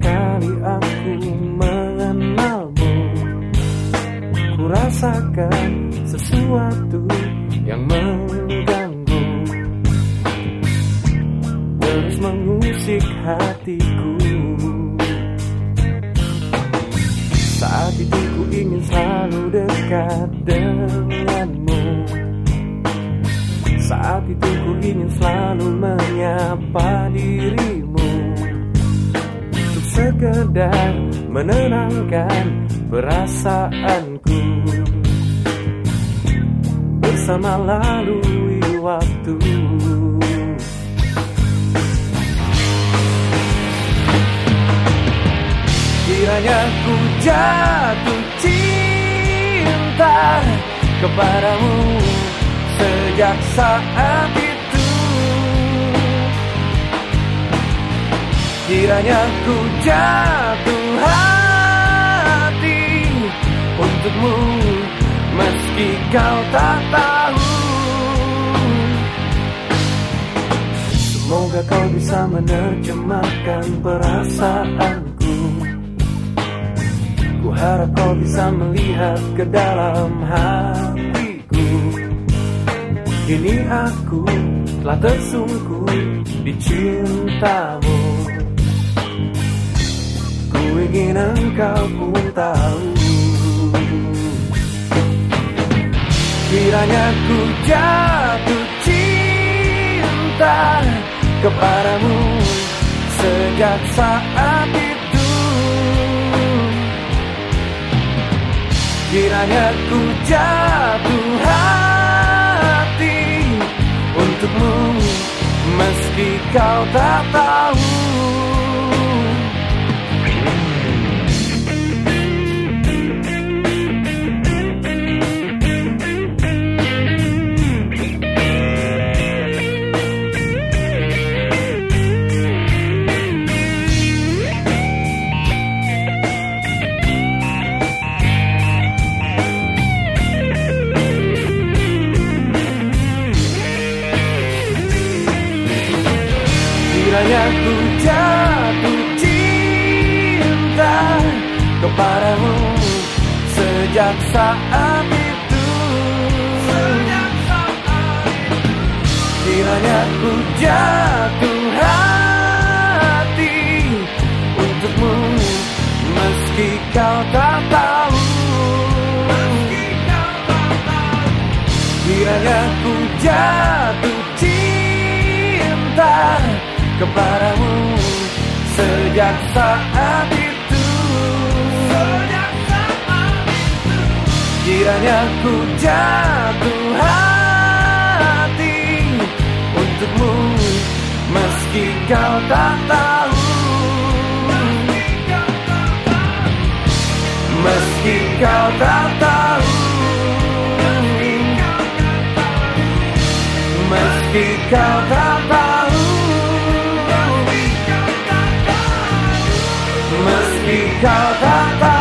Kali aku mengenalmu. Ku rasakan sesuatu yang mengganggu. Terus mengusik hatiku. Saat itu ku ingin selalu dekat denganmu. Saat itu ku ingin selalu menyapa Untuk sekedar menenangkan perasaanku. Bersama lalui waktu. Kiranya ku jatuh cinta kepadamu sejak saat itu Kiranya ku jatuh hati untukmu meski kau tak tahu. Semoga kau bisa menerjemahkan perasaanku. Ku harap kau bisa melihat ke dalam hatiku. Kini aku telah tersungkur di cintamu ingin engkau pun tahu. Kiranya ku jatuh cinta kepadamu sejak saat itu. Kiranya ku jatuh hati untukmu meski kau tak tahu Kiranya ku jatuh cinta kepadamu sejak saat itu. Kiranya ku jatuh hati untukmu. Meski kau tak kepadamu sejak saat itu. Kiranya ku jatuh hati untukmu meski kau tak tahu. Meski kau tak tahu. Meski kau tak tahu Jika datang